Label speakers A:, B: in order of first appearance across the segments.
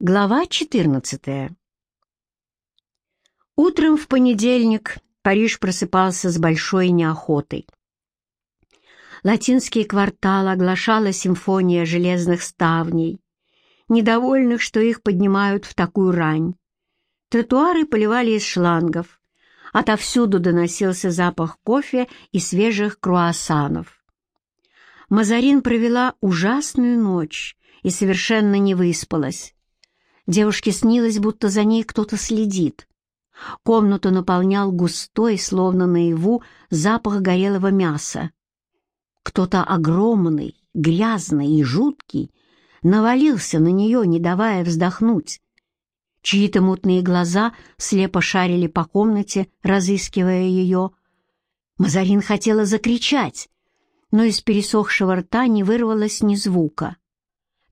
A: Глава 14 Утром в понедельник Париж просыпался с большой неохотой. Латинский квартал оглашала симфония железных ставней, недовольных, что их поднимают в такую рань. Тротуары поливали из шлангов, отовсюду доносился запах кофе и свежих круассанов. Мазарин провела ужасную ночь и совершенно не выспалась. Девушке снилось, будто за ней кто-то следит. Комнату наполнял густой, словно наяву, запах горелого мяса. Кто-то огромный, грязный и жуткий навалился на нее, не давая вздохнуть. Чьи-то мутные глаза слепо шарили по комнате, разыскивая ее. Мазарин хотела закричать, но из пересохшего рта не вырвалось ни звука.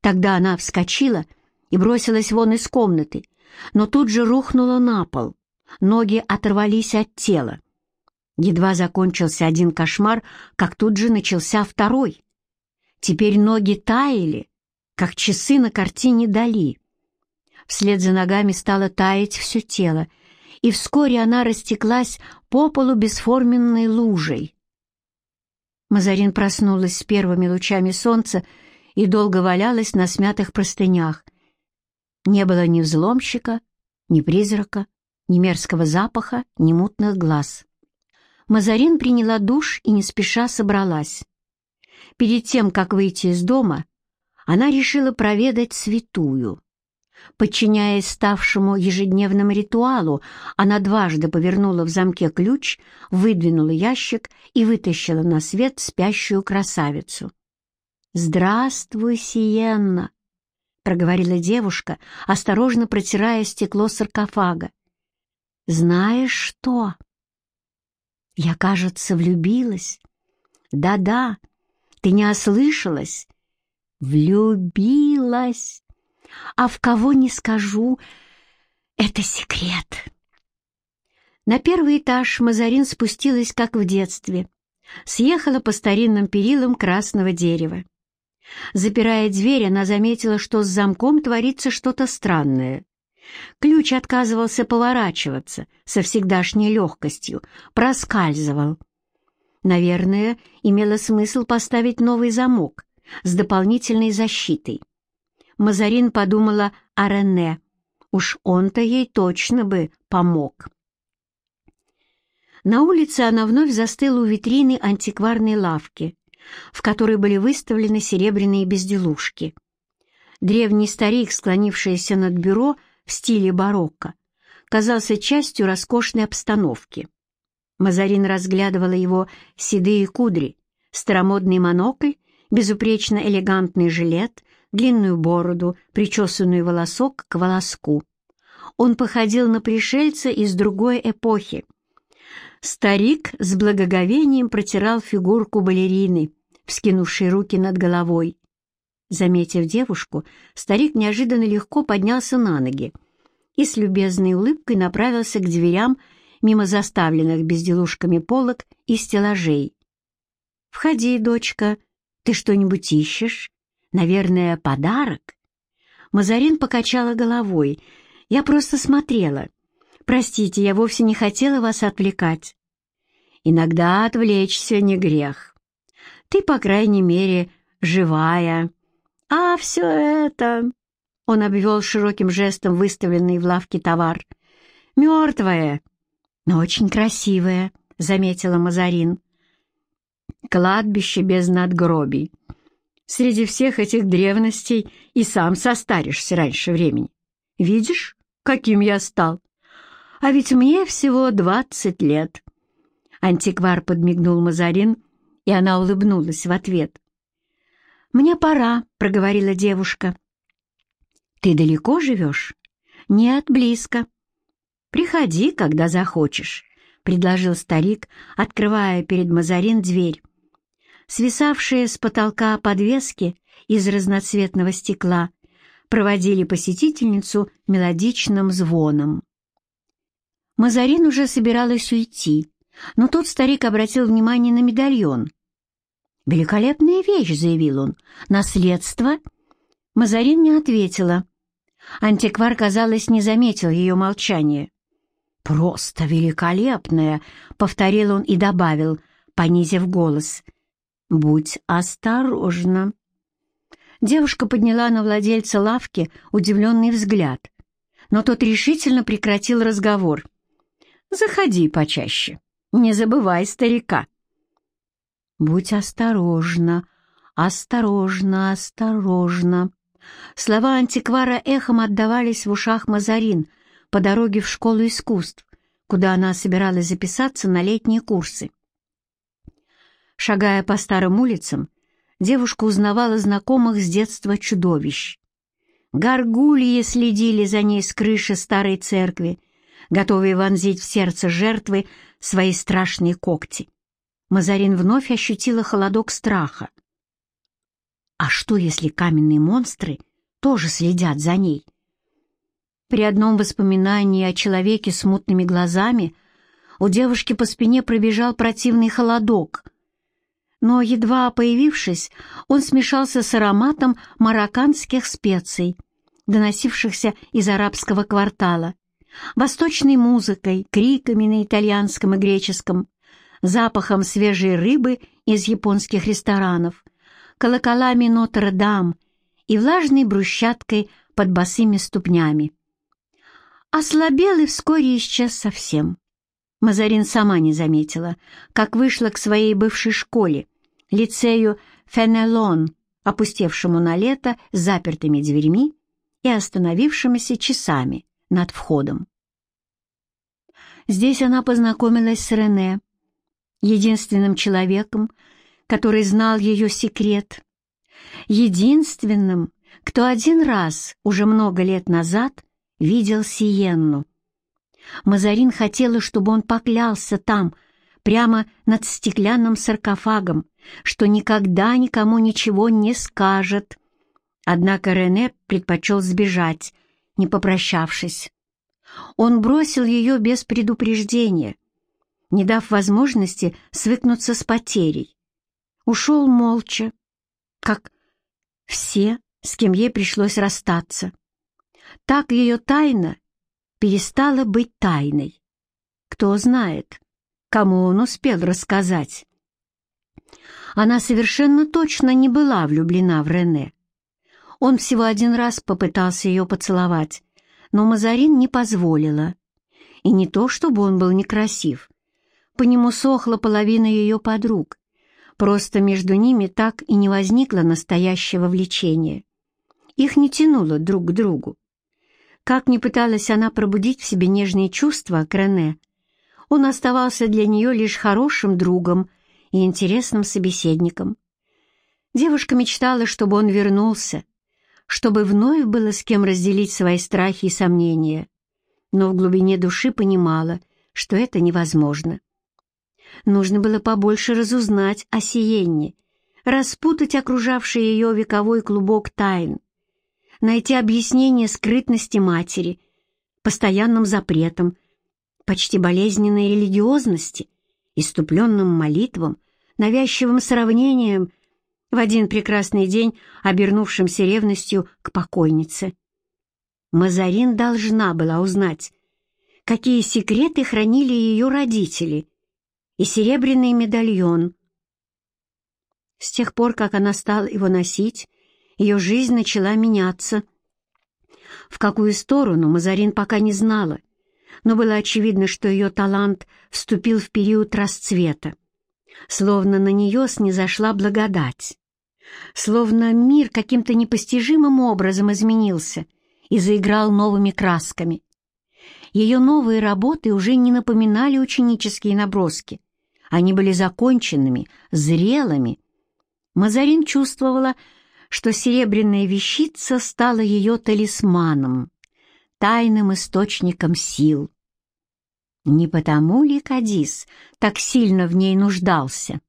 A: Тогда она вскочила и бросилась вон из комнаты, но тут же рухнула на пол. Ноги оторвались от тела. Едва закончился один кошмар, как тут же начался второй. Теперь ноги таяли, как часы на картине Дали. Вслед за ногами стало таять все тело, и вскоре она растеклась по полу бесформенной лужей. Мазарин проснулась с первыми лучами солнца и долго валялась на смятых простынях, не было ни взломщика, ни призрака, ни мерзкого запаха, ни мутных глаз. Мазарин приняла душ и не спеша собралась. Перед тем, как выйти из дома, она решила проведать святую. Подчиняясь ставшему ежедневному ритуалу, она дважды повернула в замке ключ, выдвинула ящик и вытащила на свет спящую красавицу. «Здравствуй, Сиенна!» Проговорила девушка, осторожно протирая стекло саркофага. «Знаешь что?» «Я, кажется, влюбилась». «Да-да, ты не ослышалась?» «Влюбилась. А в кого не скажу, это секрет». На первый этаж Мазарин спустилась, как в детстве. Съехала по старинным перилам красного дерева. Запирая дверь, она заметила, что с замком творится что-то странное. Ключ отказывался поворачиваться со всегдашней легкостью, проскальзывал. Наверное, имело смысл поставить новый замок с дополнительной защитой. Мазарин подумала о Рене. Уж он-то ей точно бы помог. На улице она вновь застыла у витрины антикварной лавки в которой были выставлены серебряные безделушки. Древний старик, склонившийся над бюро в стиле барокко, казался частью роскошной обстановки. Мазарин разглядывала его седые кудри, старомодный монокль, безупречно элегантный жилет, длинную бороду, причесанную волосок к волоску. Он походил на пришельца из другой эпохи. Старик с благоговением протирал фигурку балерины, вскинувшей руки над головой. Заметив девушку, старик неожиданно легко поднялся на ноги и с любезной улыбкой направился к дверям мимо заставленных безделушками полок и стеллажей. «Входи, дочка. Ты что-нибудь ищешь? Наверное, подарок?» Мазарин покачала головой. «Я просто смотрела. Простите, я вовсе не хотела вас отвлекать». «Иногда отвлечься не грех», ты, по крайней мере, живая. А все это...» Он обвел широким жестом выставленный в лавке товар. «Мертвое, но очень красивое», — заметила Мазарин. «Кладбище без надгробий. Среди всех этих древностей и сам состаришься раньше времени. Видишь, каким я стал? А ведь мне всего двадцать лет». Антиквар подмигнул Мазарин, и она улыбнулась в ответ. «Мне пора», — проговорила девушка. «Ты далеко живешь?» «Нет, близко». «Приходи, когда захочешь», — предложил старик, открывая перед Мазарин дверь. Свисавшие с потолка подвески из разноцветного стекла проводили посетительницу мелодичным звоном. Мазарин уже собиралась уйти, но тут старик обратил внимание на медальон, «Великолепная вещь», — заявил он. «Наследство?» Мазарин не ответила. Антиквар, казалось, не заметил ее молчания. «Просто великолепная!» — повторил он и добавил, понизив голос. «Будь осторожна!» Девушка подняла на владельца лавки удивленный взгляд, но тот решительно прекратил разговор. «Заходи почаще, не забывай старика». «Будь осторожна, осторожна, осторожна!» Слова антиквара эхом отдавались в ушах Мазарин по дороге в школу искусств, куда она собиралась записаться на летние курсы. Шагая по старым улицам, девушка узнавала знакомых с детства чудовищ. Горгульи следили за ней с крыши старой церкви, готовые вонзить в сердце жертвы свои страшные когти. Мазарин вновь ощутила холодок страха. А что, если каменные монстры тоже следят за ней? При одном воспоминании о человеке с мутными глазами у девушки по спине пробежал противный холодок. Но, едва появившись, он смешался с ароматом марокканских специй, доносившихся из арабского квартала, восточной музыкой, криками на итальянском и греческом, запахом свежей рыбы из японских ресторанов — колоколами Нотр-Дам и влажной брусчаткой под босыми ступнями. Ослабел и вскоре исчез совсем. Мазарин сама не заметила, как вышла к своей бывшей школе, лицею Фенелон, опустевшему на лето с запертыми дверьми и остановившимися часами над входом. Здесь она познакомилась с Рене, единственным человеком, который знал ее секрет, единственным, кто один раз, уже много лет назад, видел Сиенну. Мазарин хотела, чтобы он поклялся там, прямо над стеклянным саркофагом, что никогда никому ничего не скажет. Однако Рене предпочел сбежать, не попрощавшись. Он бросил ее без предупреждения, не дав возможности свыкнуться с потерей ушел молча, как все, с кем ей пришлось расстаться. Так ее тайна перестала быть тайной. Кто знает, кому он успел рассказать. Она совершенно точно не была влюблена в Рене. Он всего один раз попытался ее поцеловать, но Мазарин не позволила. И не то, чтобы он был некрасив. По нему сохла половина ее подруг, Просто между ними так и не возникло настоящего влечения. Их не тянуло друг к другу. Как ни пыталась она пробудить в себе нежные чувства к Рене, он оставался для нее лишь хорошим другом и интересным собеседником. Девушка мечтала, чтобы он вернулся, чтобы вновь было с кем разделить свои страхи и сомнения, но в глубине души понимала, что это невозможно. Нужно было побольше разузнать о Сиенне, распутать окружавший ее вековой клубок тайн, найти объяснение скрытности матери, постоянным запретам, почти болезненной религиозности, иступленным молитвам, навязчивым сравнением, в один прекрасный день обернувшимся ревностью к покойнице. Мазарин должна была узнать, какие секреты хранили ее родители, и серебряный медальон. С тех пор, как она стала его носить, ее жизнь начала меняться. В какую сторону Мазарин пока не знала, но было очевидно, что ее талант вступил в период расцвета, словно на нее снизошла благодать, словно мир каким-то непостижимым образом изменился и заиграл новыми красками. Ее новые работы уже не напоминали ученические наброски, они были законченными, зрелыми. Мазарин чувствовала, что серебряная вещица стала ее талисманом, тайным источником сил. Не потому ли Кадис так сильно в ней нуждался?